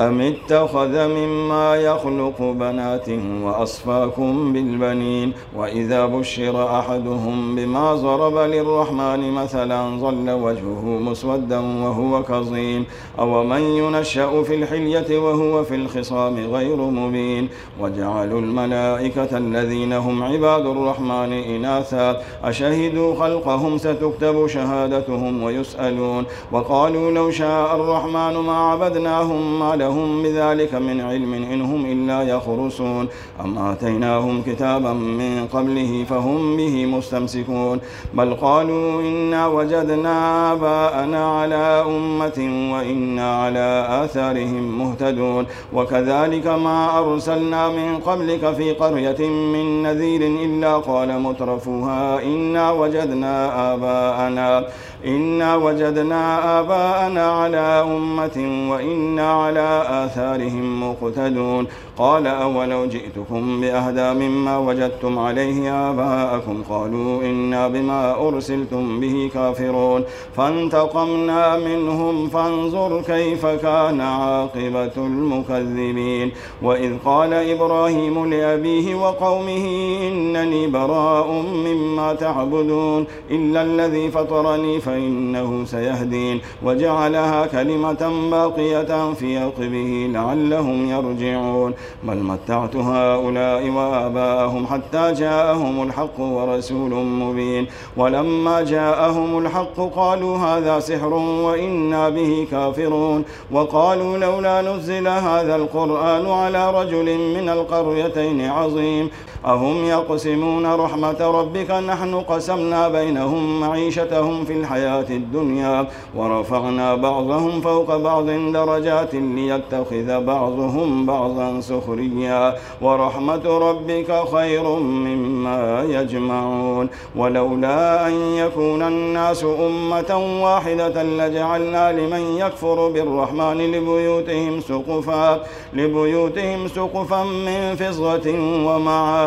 أم اتخذ مما يخلق بنات وأصفاكم بالبنين وإذا بشر أحدهم بما ضرب للرحمن مثلا ظل وجهه مسودا وهو كظيم أو من ينشأ في الحلية وهو في الخصام غير مبين وجعلوا الملائكة الذين هم عباد الرحمن إناثا أشهدوا خلقهم ستكتب شهادتهم ويسألون وقالوا لو شاء الرحمن ما عبدناهم ما لهم بذلك من علم إن هم إلا يخرصون. أم آتيناهم كتابا من قبله فهم به مستمسكون. بل قالوا إنا وجدنا آباءنا على أمة وإنا على آثارهم مهتدون. وكذلك ما أرسلنا من قبلك في قرية من نذير إلا قال مترفوها إنا وجدنا آباءنا. إنا وجدنا آباءنا على أمة وإنا على آثارهم مقتدون. قال أولو جئتكم بأهدى مما وجدتم عليه آباءكم؟ قالوا إنا بما أرسلتم به كافرون. فانتقمنا منهم فانظر كيف كان عاقبة المكذبين. وإذ قال إبراهيم لأبيه وقومه إنني براء مما تعبدون إلا الذي فطرني فإنه سيهدين. وجعلها كلمة باقية في عقبه لعلهم يرجعون. بل متعت هؤلاء وآباءهم حتى جاءهم الحق ورسول مبين. ولما جاءهم الحق قالوا هذا سحر وإنا به كافرون. وقالوا لولا نزل هذا القرآن على رجل من القريتين عظيم. أهم يقسمون رحمة ربك نحن قسمنا بينهم معيشتهم في الحياة الدنيا ورفعنا بعضهم فوق بعض درجات ليتخذ بعضهم بعضا سخريا ورحمة ربك خير مما يجمعون ولولا أن يكون الناس أمة واحدة لجعلنا لمن يكفر بالرحمن لبيوتهم سقفا لبيوتهم سقفا من فضة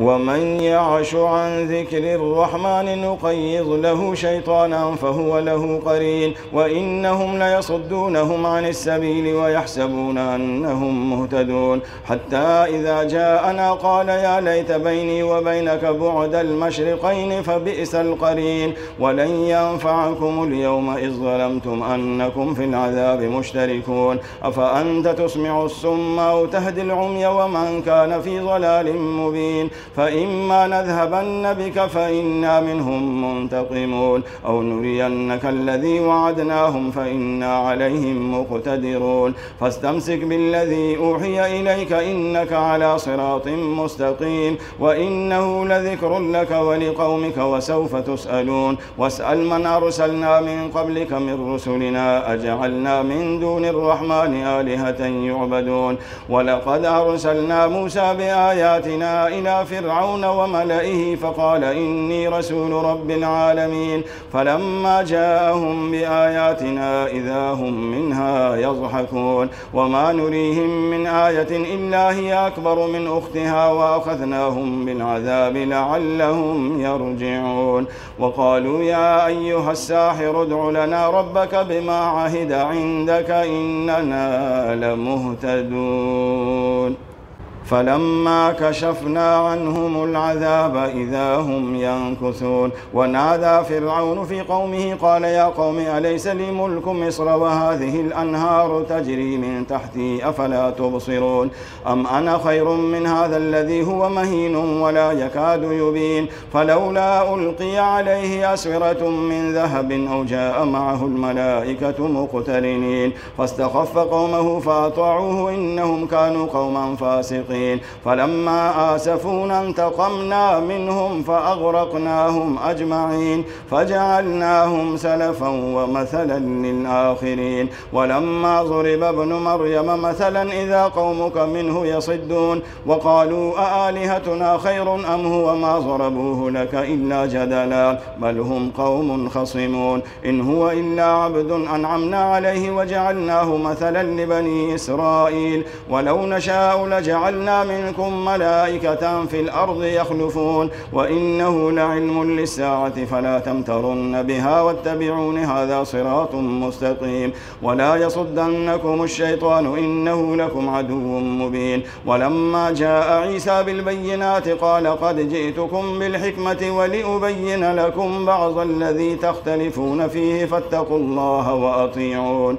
ومن يعش عن ذكر الرحمن نقيض له شيطانا فهو له قرين وإنهم ليصدونهم عن السبيل ويحسبون أنهم مهتدون حتى إذا جاءنا قال يا ليت بيني وبينك بعد المشرقين فبئس القرين ولن ينفعكم اليوم إذ ظلمتم أنكم في العذاب مشتركون أفأنت تسمع السم أو تهدي العمي ومن كان في ضلال مبين فإما نذهبن بك فإنا منهم منتقمون أو نرينك الذي وعدناهم فإنا عليهم مقتدرون. فاستمسك بالذي أوحي إليك إنك على صراط مستقيم وإنه لذكر لك ولقومك وسوف تسألون. واسأل من أرسلنا من قبلك من رسلنا أجعلنا من دون الرحمن آلهة يعبدون. ولقد أرسلنا موسى بآياتنا إلى فرعون وملئه فقال إني رسول رب العالمين. فلما جاءهم بآياتنا إذا هم منها يضحكون. وما نريهم من آية إلا هي أكبر من أختها وأخذناهم بالعذاب لعلهم يرجعون. وقالوا يا أيها الساحر ادع لنا ربك بما عهد عندك إننا لمهتدون. فلما كشفنا عنهم العذاب إذا هم ينكثون. ونادى فرعون في قومه قال يا قوم أليس لي ملك مصر وهذه الأنهار تجري من تحتي أفلا تبصرون؟ أم أنا خير من هذا الذي هو مهين ولا يكاد يبين؟ فلولا ألقي عليه أسورة من ذهب أو جاء معه الملائكة مقترنين. فاستخف قومه فأطاعوه إنهم كانوا قوما فاسقين. الظالمين فلما آسفونا انتقمنا منهم فأغرقناهم أجمعين. فجعلناهم سلفا ومثلا للآخرين. ولما ضرب ابن مريم مثلا إذا قومك منه يصدون. وقالوا أآلهتنا خير أم هو ما ضربوه لك إلا جدلا. بل هم قوم خصمون. إن هو إلا عبد أنعمنا عليه وجعلناه مثلا لبني إسرائيل. ولو نشاء لجعلنا منكم ملائكة في الأرض يخلفون وإنه لعلم للساعة فلا تمترن بها واتبعون هذا صراط مستقيم ولا يصدنكم الشيطان إنه لكم عدو مبين ولما جاء عيسى بالبينات قال قد جئتكم بالحكمة ولأبين لكم بعض الذي تختلفون فيه فاتقوا الله وأطيعون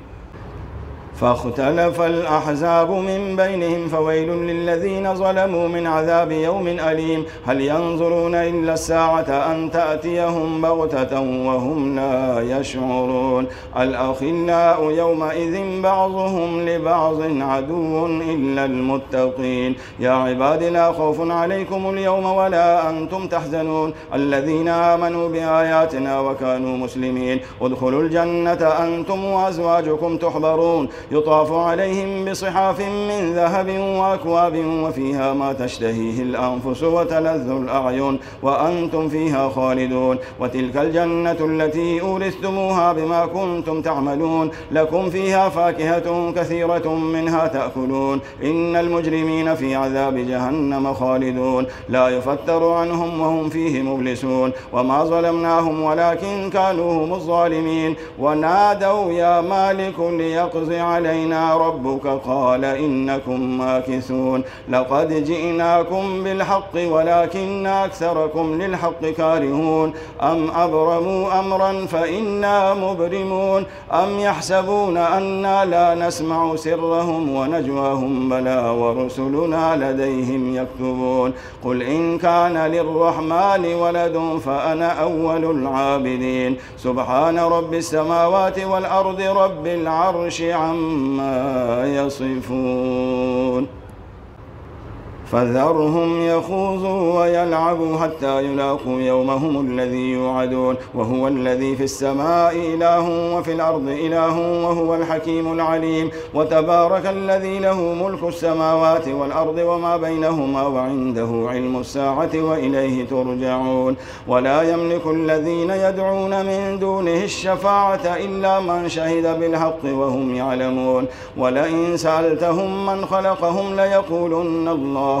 فاختلف الأحزاب من بينهم فويل للذين ظلموا من عذاب يوم أليم. هل ينظرون إلا الساعة أن تأتيهم بغتة وهم لا يشعرون؟ الأخلاء يومئذ بعضهم لبعض عدو إلا المتقين. يا عباد لا خوف عليكم اليوم ولا أنتم تحزنون. الذين آمنوا بآياتنا وكانوا مسلمين. ادخلوا الجنة أنتم وأزواجكم تحبرون. يطاف عليهم بصحاف من ذهب وأكواب وفيها ما تشتهيه الأنفس وتلذ الأعين وأنتم فيها خالدون وتلك الجنة التي أورثتموها بما كنتم تعملون لكم فيها فاكهة كثيرة منها تأكلون إن المجرمين في عذاب جهنم خالدون لا يفتر عنهم وهم فيه مبلسون وما ظلمناهم ولكن كانوا هم الظالمين ونادوا يا مالك ليقضي علينا ربك قال إنكم ماكثون. لقد جئناكم بالحق ولكن أكثركم للحق كارهون. أم أبرموا أمرا فإنا مبرمون. أم يحسبون أنا لا نسمع سرهم ونجواهم بلى ورسلنا لديهم يكتبون. قل إن كان للرحمن ولد فأنا أول العابدين. سبحان رب السماوات والأرض رب العرش عما عما يصفون فذرهم يخوضوا ويلعبوا حتى يلاقوا يومهم الذي يوعدون. وهو الذي في السماء إله وفي الأرض إله وهو الحكيم العليم. وتبارك الذي له ملك السماوات والأرض وما بينهما وعنده علم الساعة وإليه ترجعون. ولا يملك الذين يدعون من دونه الشفاعة إلا من شهد بالحق وهم يعلمون. ولئن سألتهم من خلقهم ليقولن الله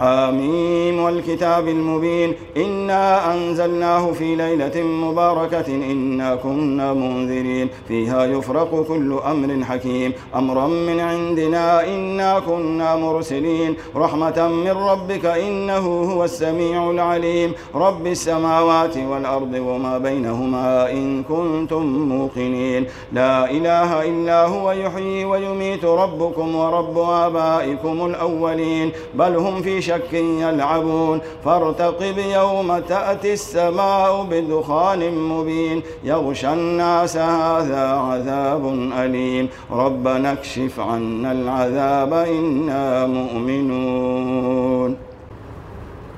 حاميم والكتاب المبين إنا أنزلناه في ليلة مباركة إنا كنا منذرين فيها يفرق كل أمر حكيم أمرا من عندنا إنا كنا مرسلين رحمة من ربك إنه هو السميع العليم رب السماوات والأرض وما بينهما إن كنتم موقنين لا إله إلا هو يحيي ويميت ربكم ورب آبائكم الأولين بل هم في شك يلعبون. فارتقب يوم تأتي السماء بدخان مبين. يغشى الناس هذا عذاب أليم. ربنا اكشف عنا العذاب إنا مؤمنون.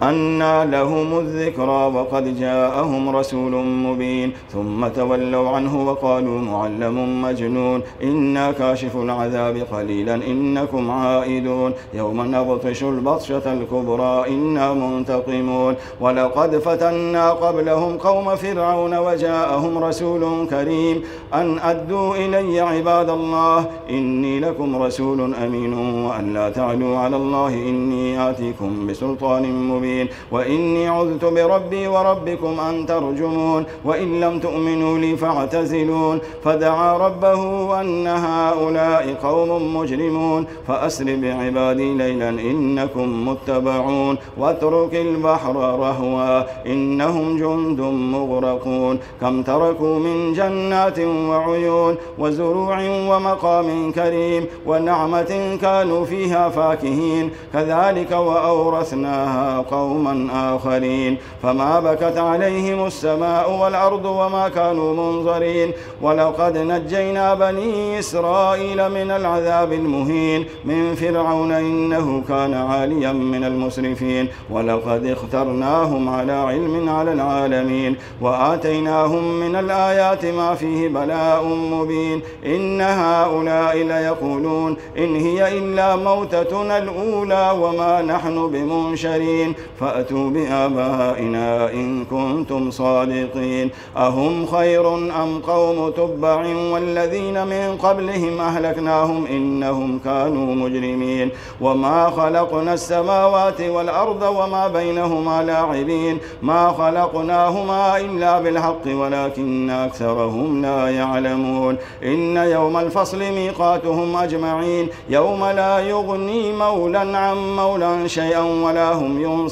أنى لهم الذكرى وقد جاءهم رسول مبين ثم تولوا عنه وقالوا معلم مجنون. إنا كاشف العذاب قليلا إنكم عائدون. يوم نبطش البطشة الكبرى إنا منتقمون. ولقد فتنا قبلهم قوم فرعون وجاءهم رسول كريم. أن أدوا إلي عباد الله إني لكم رسول أمين. وأن لا تعلوا على الله إني آتيكم بسلطان مبين. مبين وإني عذت بربي وربكم أن ترجمون. وإن لم تؤمنوا لي فاعتزلون. فدعا ربه أن هؤلاء قوم مجرمون. فأسر بعبادي ليلا إنكم متبعون. واترك البحر رهوا إنهم جند مغرقون. كم تركوا من جنات وعيون وزروع ومقام كريم. ونعمة كانوا فيها فاكهين. كذلك وأورثناها قوما آخرين. فما بكت عليهم السماء والأرض وما كانوا منظرين. ولقد نجينا بني إسرائيل من العذاب المهين. من فرعون إنه كان عاليا من المسرفين. ولقد اخترناهم على علم على العالمين. وآتيناهم من الآيات ما فيه بلاء مبين. إن هؤلاء ليقولون إن هي إلا موتتنا الأولى وما نحن بمنشرين. فأتوا بآبائنا إن كنتم صادقين. أهم خير أم قوم تبع والذين من قبلهم أهلكناهم إنهم كانوا مجرمين. وما خلقنا السماوات والأرض وما بينهما لاعبين. ما خلقناهما إلا بالحق ولكن أكثرهم لا يعلمون. إن يوم الفصل ميقاتهم أجمعين. يوم لا يغني مولا عن مولا شيئا ولا هم ينصرون.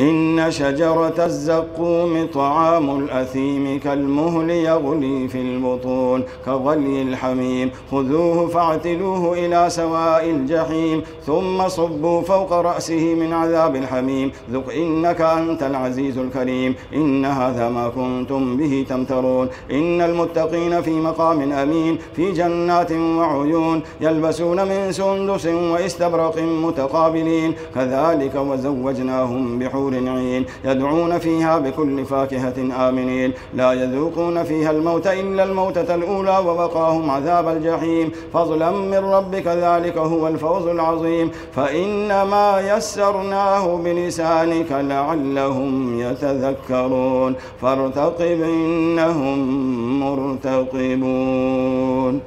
إن شجرة الزقوم طعام الأثيم كالمهل يغلي في البطون كغلي الحميم. خذوه فاعتلوه إلى سواء الجحيم ثم صبوا فوق رأسه من عذاب الحميم. ذق إنك أنت العزيز الكريم. إن هذا ما كنتم به تمترون. إن المتقين في مقام أمين في جنات وعيون يلبسون من سندس وإستبرق متقابلين. كذلك وزوجناهم بحور حور عين يدعون فيها بكل فاكهة آمنين. لا يذوقون فيها الموت إلا الموتة الأولى ووقاهم عذاب الجحيم. فضلا من ربك ذلك هو الفوز العظيم. فإنما يسرناه بلسانك لعلهم يتذكرون. فارتقب إنهم مرتقبون.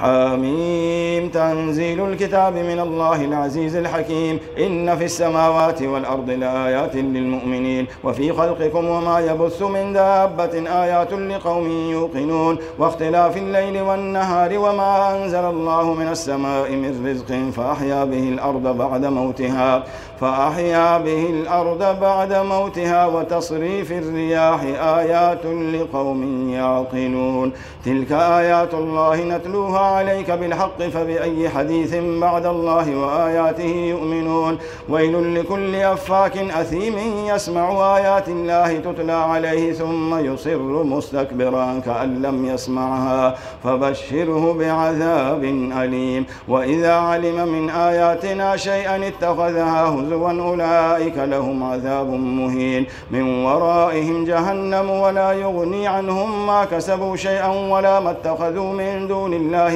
حميم. تنزيل الكتاب من الله العزيز الحكيم. إن في السماوات والأرض لآيات للمؤمنين. وفي خلقكم وما يبث من دابة آيات لقوم يوقنون. واختلاف الليل والنهار وما أنزل الله من السماء من رزق فأحيا به الأرض بعد موتها. فأحيا به الأرض بعد موتها. وتصريف الرياح آيات لقوم يعقلون. تلك آيات الله نتلوها عليك بالحق فبأي حديث بعد الله وآياته يؤمنون. ويل لكل أفاك أثيم يسمع آيات الله تتلى عليه ثم يصر مستكبرا كأن لم يسمعها فبشره بعذاب أليم. وإذا علم من آياتنا شيئا اتخذها هزوا أولئك لهم عذاب مهين. من ورائهم جهنم ولا يغني عنهم ما كسبوا شيئا ولا ما اتخذوا من دون الله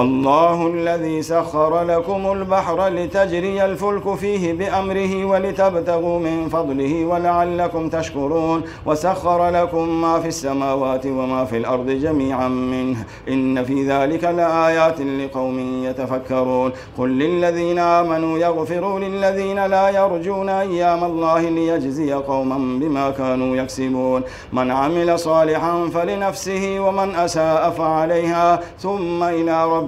الله الذي سخر لكم البحر لتجري الفلك فيه بأمره ولتبتغوا من فضله ولعلكم تشكرون وسخر لكم ما في السماوات وما في الأرض جميعا منه إن في ذلك لآيات لقوم يتفكرون قل للذين آمنوا يغفروا للذين لا يرجون أيام الله ليجزي قوما بما كانوا يكسبون من عمل صالحا فلنفسه ومن أساء فعليها ثم إلى رب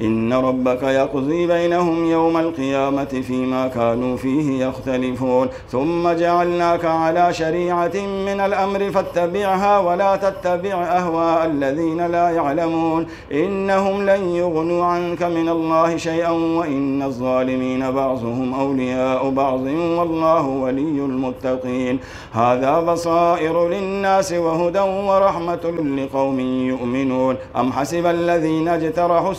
إن ربك يقضي بينهم يوم القيامة فيما كانوا فيه يختلفون. ثم جعلناك على شريعة من الأمر فاتبعها ولا تتبع أهواء الذين لا يعلمون. إنهم لن يغنوا عنك من الله شيئا وإن الظالمين بعضهم أولياء بعض والله ولي المتقين. هذا بصائر للناس وهدى ورحمة لقوم يؤمنون. أم حسب الذين اجترحوا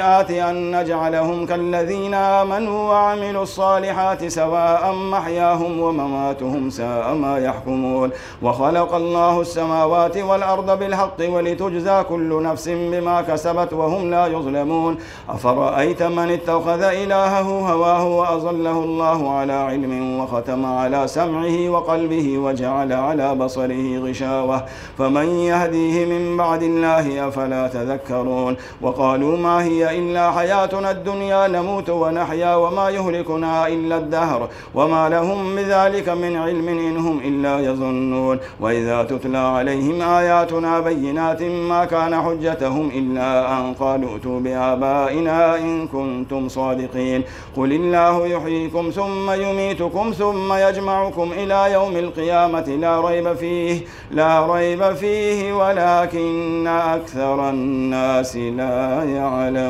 السيئات أن نجعلهم كالذين آمنوا وعملوا الصالحات سواء محياهم ومماتهم ساء ما يحكمون. وخلق الله السماوات والأرض بالحق ولتجزى كل نفس بما كسبت وهم لا يظلمون. أفرأيت من اتخذ إلهه هواه وأظله الله على علم وختم على سمعه وقلبه وجعل على بصره غشاوة. فمن يهديه من بعد الله أفلا تذكرون؟ وقالوا ما هي إلا حياتنا الدنيا نموت ونحيا وما يهلكنا إلا الدهر وما لهم بذلك من علم إن هم إلا يظنون وإذا تتلى عليهم آياتنا بينات ما كان حجتهم إلا أن قالوا ائتوا بآبائنا إن كنتم صادقين قل الله يحييكم ثم يميتكم ثم يجمعكم إلى يوم القيامة لا ريب فيه لا ريب فيه ولكن أكثر الناس لا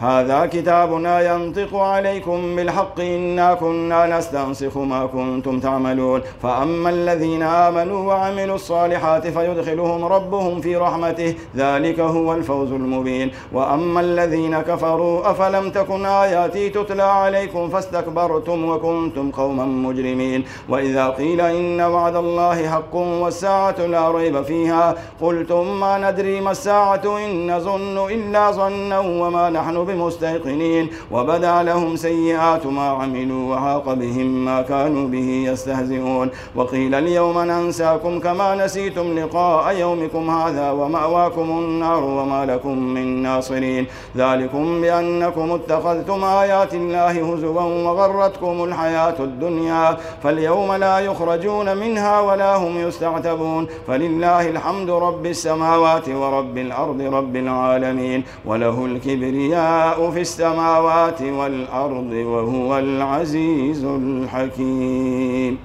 هذا كتابنا ينطق عليكم بالحق إنا كنا نستنسخ ما كنتم تعملون. فأما الذين آمنوا وعملوا الصالحات فيدخلهم ربهم في رحمته ذلك هو الفوز المبين. وأما الذين كفروا أفلم تكن آياتي تتلى عليكم فاستكبرتم وكنتم قوما مجرمين. وإذا قيل إن وعد الله حق والساعة لا ريب فيها قلتم ما ندري ما الساعة إن نظن إلا ظنا وما نحن بمستيقنين وبدأ لهم سيئات ما عملوا وحاق بهم ما كانوا به يستهزئون. وقيل اليوم ننساكم كما نسيتم لقاء يومكم هذا ومأواكم النار وما لكم من ناصرين. ذلكم بأنكم اتخذتم آيات الله هزوا وغرتكم الحياة الدنيا. فاليوم لا يخرجون منها ولا هم يستعتبون. فلله الحمد رب السماوات ورب الأرض رب العالمين. وله الكبرياء في السماوات والأرض وهو العزيز الحكيم.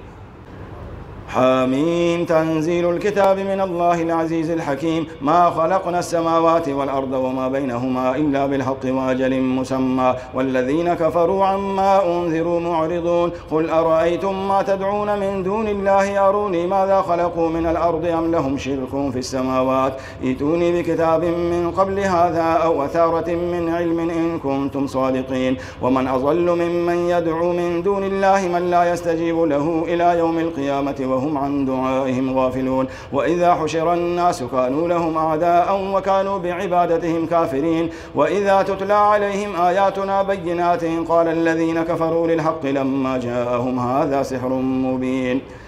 حامين تنزيل الكتاب من الله العزيز الحكيم. ما خلقنا السماوات والأرض وما بينهما إلا بالحق وأجل مسمى. والذين كفروا عما أنذروا معرضون. قل أرأيتم ما تدعون من دون الله؟ أروني ماذا خلقوا من الأرض أم لهم شرك في السماوات؟ ائتوني بكتاب من قبل هذا أو أثارة من علم إن كنتم صادقين. ومن أضل ممن يدعو من دون الله من لا يستجيب له إلى يوم القيامة وهو وهم عن دعائهم غافلون. وإذا حشر الناس كانوا لهم أعداء وكانوا بعبادتهم كافرين. وإذا تتلى عليهم آياتنا بينات قال الذين كفروا للحق لما جاءهم هذا سحر مبين.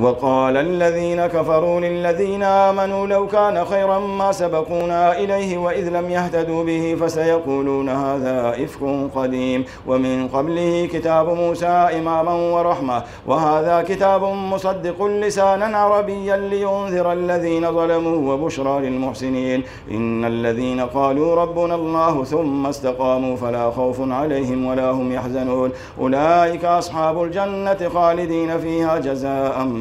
وقال الذين كفروا للذين آمنوا لو كان خيرا ما سبقونا إليه وإذ لم يهتدوا به فسيقولون هذا إفك قديم ومن قبله كتاب موسى إماما ورحمة وهذا كتاب مصدق لسانا عربيا لينذر الذين ظلموا وبشرى للمحسنين إن الذين قالوا ربنا الله ثم استقاموا فلا خوف عليهم ولا هم يحزنون أولئك أصحاب الجنة خالدين فيها جزاء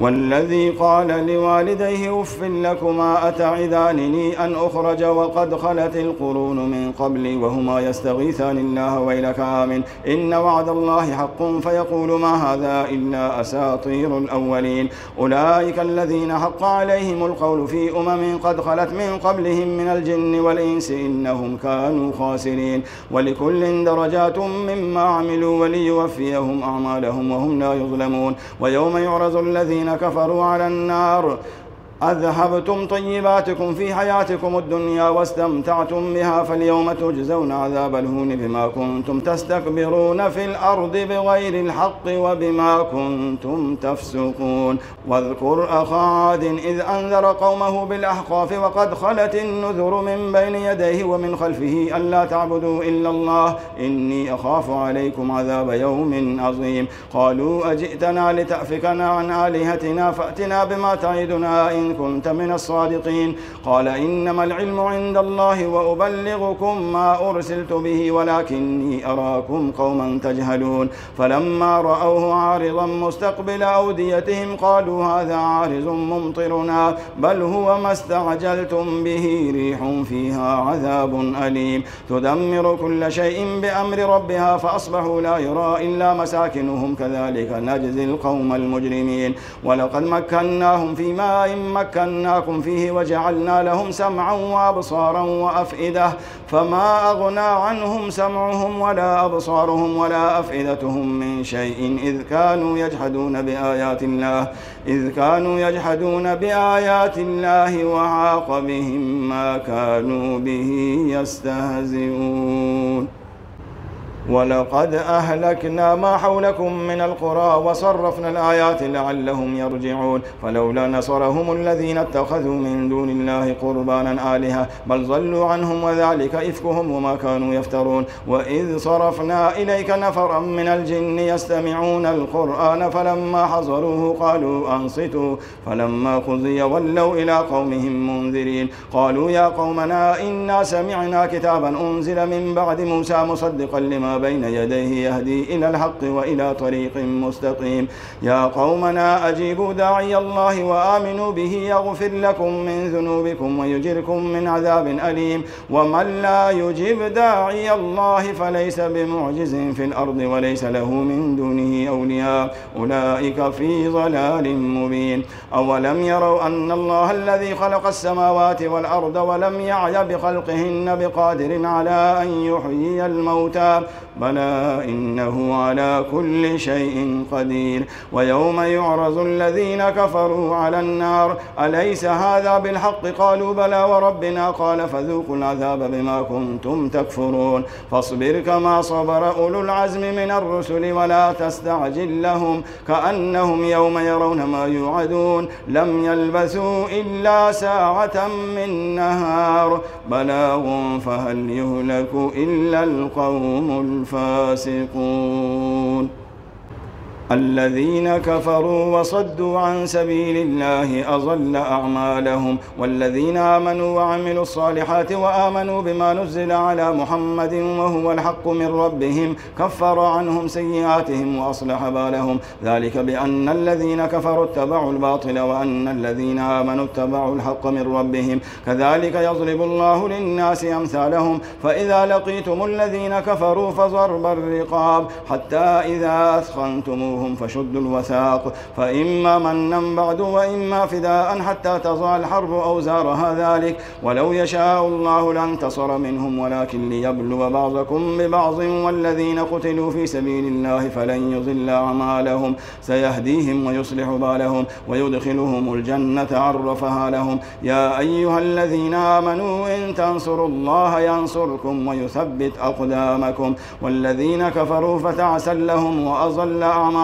والذي قال لوالديه اف لكما اتعدانني ان اخرج وقد خلت القرون من قبلي وهما يستغيثان الله ويلك امن ان وعد الله حق فيقول ما هذا الا اساطير الاولين اولئك الذين حق عليهم القول في امم قد خلت من قبلهم من الجن والانس انهم كانوا خاسرين ولكل درجات مما عملوا وليوفيهم اعمالهم وهم لا يظلمون ويوم يعرض الذين الذين كفروا على النار أذهبتم طيباتكم في حياتكم الدنيا واستمتعتم بها فاليوم تجزون عذاب الهون بما كنتم تستكبرون في الأرض بغير الحق وبما كنتم تفسقون. واذكر أخا عاد إذ أنذر قومه بالأحقاف وقد خلت النذر من بين يديه ومن خلفه ألا تعبدوا إلا الله إني أخاف عليكم عذاب يوم عظيم. قالوا أجئتنا لتأفكنا عن آلهتنا فأتنا بما تعدنا إن كنت من الصادقين. قال إنما العلم عند الله وأبلغكم ما أرسلت به ولكني أراكم قوما تجهلون. فلما رأوه عارضا مستقبل أوديتهم قالوا هذا عارض ممطرنا بل هو ما استعجلتم به ريح فيها عذاب أليم. تدمر كل شيء بأمر ربها فأصبحوا لا يرى إلا مساكنهم كذلك نجزي القوم المجرمين. ولقد مكناهم في ماء مكناكم فيه وجعلنا لهم سمعا وأبصارا وأفئدة. فما أغنى عنهم سمعهم ولا أبصارهم ولا أفئدتهم من شيء إذ كانوا يجحدون بآيات الله إذ كانوا يجحدون بآيات الله وحاق بهم ما كانوا به يستهزئون. ولقد أهلكنا ما حولكم من القرى وصرفنا الآيات لعلهم يرجعون فلولا نصرهم الذين اتخذوا من دون الله قربانا آلهة بل ضلوا عنهم وذلك إفكهم وما كانوا يفترون وإذ صرفنا إليك نفرا من الجن يستمعون القرآن فلما حضروه قالوا أنصتوا فلما قضي ولوا إلى قومهم منذرين قالوا يا قومنا إنا سمعنا كتابا أنزل من بعد موسى مصدقا لما بين يديه يهدي إلى الحق وإلى طريق مستقيم. يا قومنا أجيبوا داعي الله وآمنوا به يغفر لكم من ذنوبكم ويجركم من عذاب أليم. ومن لا يجيب داعي الله فليس بمعجز في الأرض وليس له من دونه أولياء. أولئك في ضلال مبين. أولم يروا أن الله الذي خلق السماوات والأرض ولم يعي بخلقهن بقادر على أن يحيي الموتى؟ بلى إنه على كل شيء قدير ويوم يعرض الذين كفروا على النار. أليس هذا بالحق؟ قالوا بلى وربنا قال فذوقوا العذاب بما كنتم تكفرون. فاصبر كما صبر أولو العزم من الرسل ولا تستعجل لهم كأنهم يوم يرون ما يوعدون. لم يلبثوا إلا ساعة من نهار. بلاغ فهل يهلك إلا القوم الفاسقون الذين كفروا وصدوا عن سبيل الله أضل أعمالهم والذين آمنوا وعملوا الصالحات وآمنوا بما نزل على محمد وهو الحق من ربهم كفر عنهم سيئاتهم وأصلح بالهم. ذلك بأن الذين كفروا اتبعوا الباطل وأن الذين آمنوا اتبعوا الحق من ربهم. كذلك يضرب الله للناس أمثالهم فإذا لقيتم الذين كفروا فضرب الرقاب حتى إذا أثخنتموه فخذوهم فشدوا الوثاق. فإما منا بعد وإما فداء حتى تضع الحرب أوزارها ذلك. ولو يشاء الله لانتصر منهم ولكن ليبلو بعضكم ببعض. والذين قتلوا في سبيل الله فلن يضل أعمالهم. سيهديهم ويصلح بالهم ويدخلهم الجنة عرفها لهم. يا أيها الذين آمنوا إن تنصروا الله ينصركم ويثبت أقدامكم. والذين كفروا فتعسا لهم وأضل أعمالهم.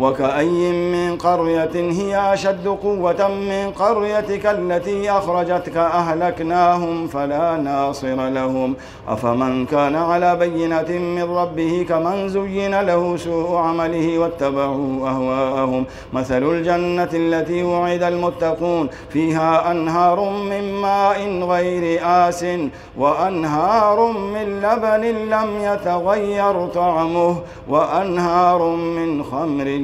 وكأي من قرية هي أشد قوة من قريتك التي أخرجتك أهلكناهم فلا ناصر لهم. أفمن كان على بينة من ربه كمن زين له سوء عمله واتبعوا أهواءهم. مثل الجنة التي وعد المتقون فيها أنهار من ماء غير آس وأنهار من لبن لم يتغير طعمه وأنهار من خمر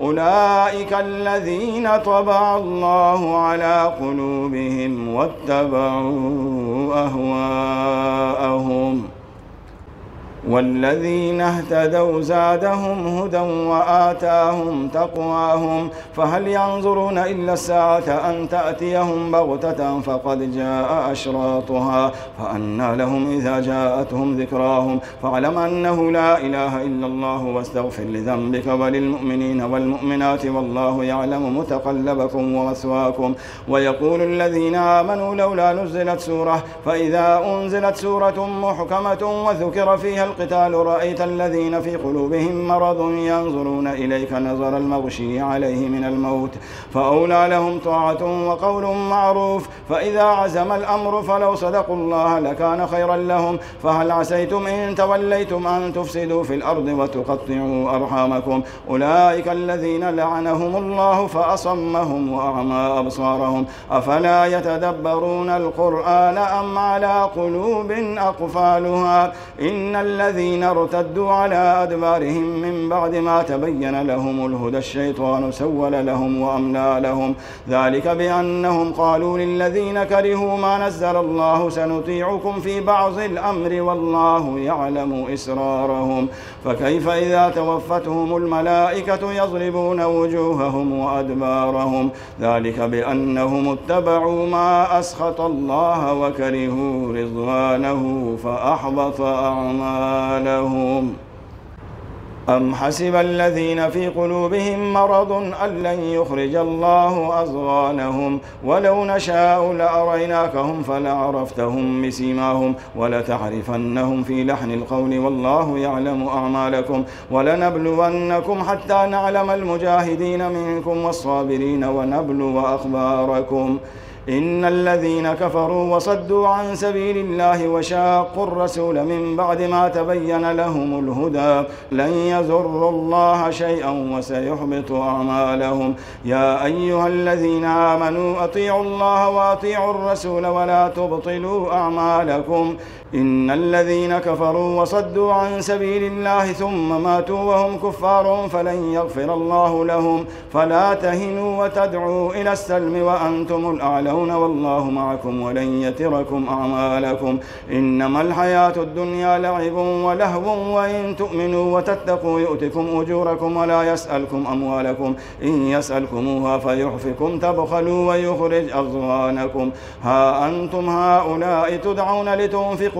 أولئك الذين طبع الله على قلوبهم واتبعوا أهواءهم. والذين اهتدوا زادهم هدى وآتاهم تقواهم فهل ينظرون إلا الساعة أن تأتيهم بغتة فقد جاء أشراطها؟ فأنى لهم إذا جاءتهم ذكراهم فاعلم أنه لا إله إلا الله واستغفر لذنبك وللمؤمنين والمؤمنات والله يعلم متقلبكم ومثواكم. ويقول الذين آمنوا لولا نزلت سورة فإذا أنزلت سورة محكمة وذكر فيها القتال رأيت الذين في قلوبهم مرض ينظرون إليك نظر المغشي عليه من الموت فأولى لهم طاعة وقول معروف فإذا عزم الأمر فلو صدقوا الله لكان خيرا لهم فهل عسيتم إن توليتم أن تفسدوا في الأرض وتقطعوا أرحامكم؟ أولئك الذين لعنهم الله فأصمهم وأعمى أبصارهم. أفلا يتدبرون القرآن أم على قلوب أقفالها؟ إن الذين ارتدوا على أدبارهم من بعد ما تبين لهم الهدى الشيطان سول لهم وأملى لهم. ذلك بأنهم قالوا للذين كرهوا ما نزل الله سنطيعكم في بعض الأمر والله يعلم إسرارهم. فكيف إذا توفتهم الملائكة يضربون وجوههم وأدبارهم؟ ذلك بأنهم اتبعوا ما أسخط الله وكرهوا رضوانه فأحبط أعمالهم. أم حسب الذين في قلوبهم مرض أن لن يخرج الله أضغانهم ولو نشاء لأريناكهم فلعرفتهم بسيماهم ولتعرفنهم في لحن القول والله يعلم أعمالكم ولنبلونكم حتى نعلم المجاهدين منكم والصابرين ونبلو أخباركم إن الذين كفروا وصدوا عن سبيل الله وشاقوا الرسول من بعد ما تبين لهم الهدى لن يزروا الله شيئا وسيحبط أعمالهم. يا أيها الذين آمنوا أطيعوا الله وأطيعوا الرسول ولا تبطلوا أعمالكم. إن الذين كفروا وصدوا عن سبيل الله ثم ماتوا وهم كفار فلن يغفر الله لهم. فلا تهنوا وتدعوا إلى السلم وأنتم الأعلون والله معكم ولن يتركم أعمالكم. إنما الحياة الدنيا لعب ولهو وإن تؤمنوا وتتقوا يؤتكم أجوركم ولا يسألكم أموالكم. إن يسألكموها فيحفكم تبخلوا ويخرج أضغانكم. ها أنتم هؤلاء تدعون لتنفقوا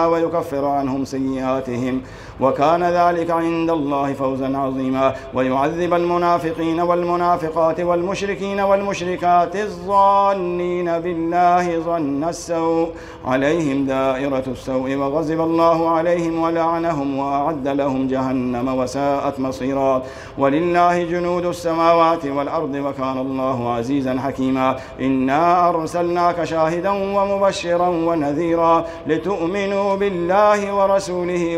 ويكفر عنهم سيئاتهم وكان ذلك عند الله فوزا عظيما. ويعذب المنافقين والمنافقات والمشركين والمشركات الظانين بالله ظن السوء. عليهم دائرة السوء وغضب الله عليهم ولعنهم وأعد لهم جهنم وساءت مصيرا ولله جنود السماوات والأرض وكان الله عزيزا حكيما. إنا أرسلناك شاهدا ومبشرا ونذيرا لتؤمنوا بالله ورسوله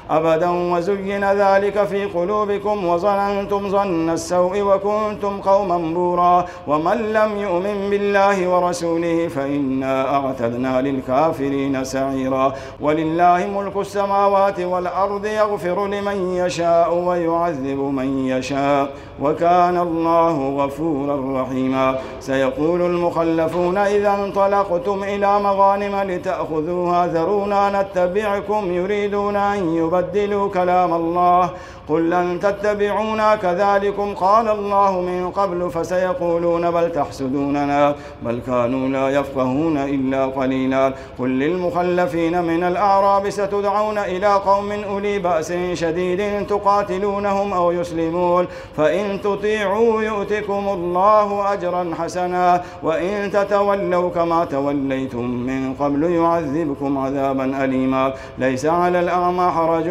أبدا وزين ذلك في قلوبكم وظننتم ظن السوء وكنتم قوما بورا ومن لم يؤمن بالله ورسوله فإنا أعتدنا للكافرين سعيرا ولله ملك السماوات والأرض يغفر لمن يشاء ويعذب من يشاء وكان الله غفورا رحيما سيقول المخلفون إذا انطلقتم إلى مغانم لتأخذوها ذرونا نتبعكم يريدون أن يبدلوا كلام الله. قل لن تتبعونا كذلكم قال الله من قبل فسيقولون بل تحسدوننا. بل كانوا لا يفقهون إلا قليلا. قل للمخلفين من الأعراب ستدعون إلى قوم أولي بأس شديد تقاتلونهم أو يسلمون. فإن تطيعوا يؤتكم الله أجرا حسنا. وإن تتولوا كما توليتم من قبل يعذبكم عذابا أليما. ليس على الأعمى حرج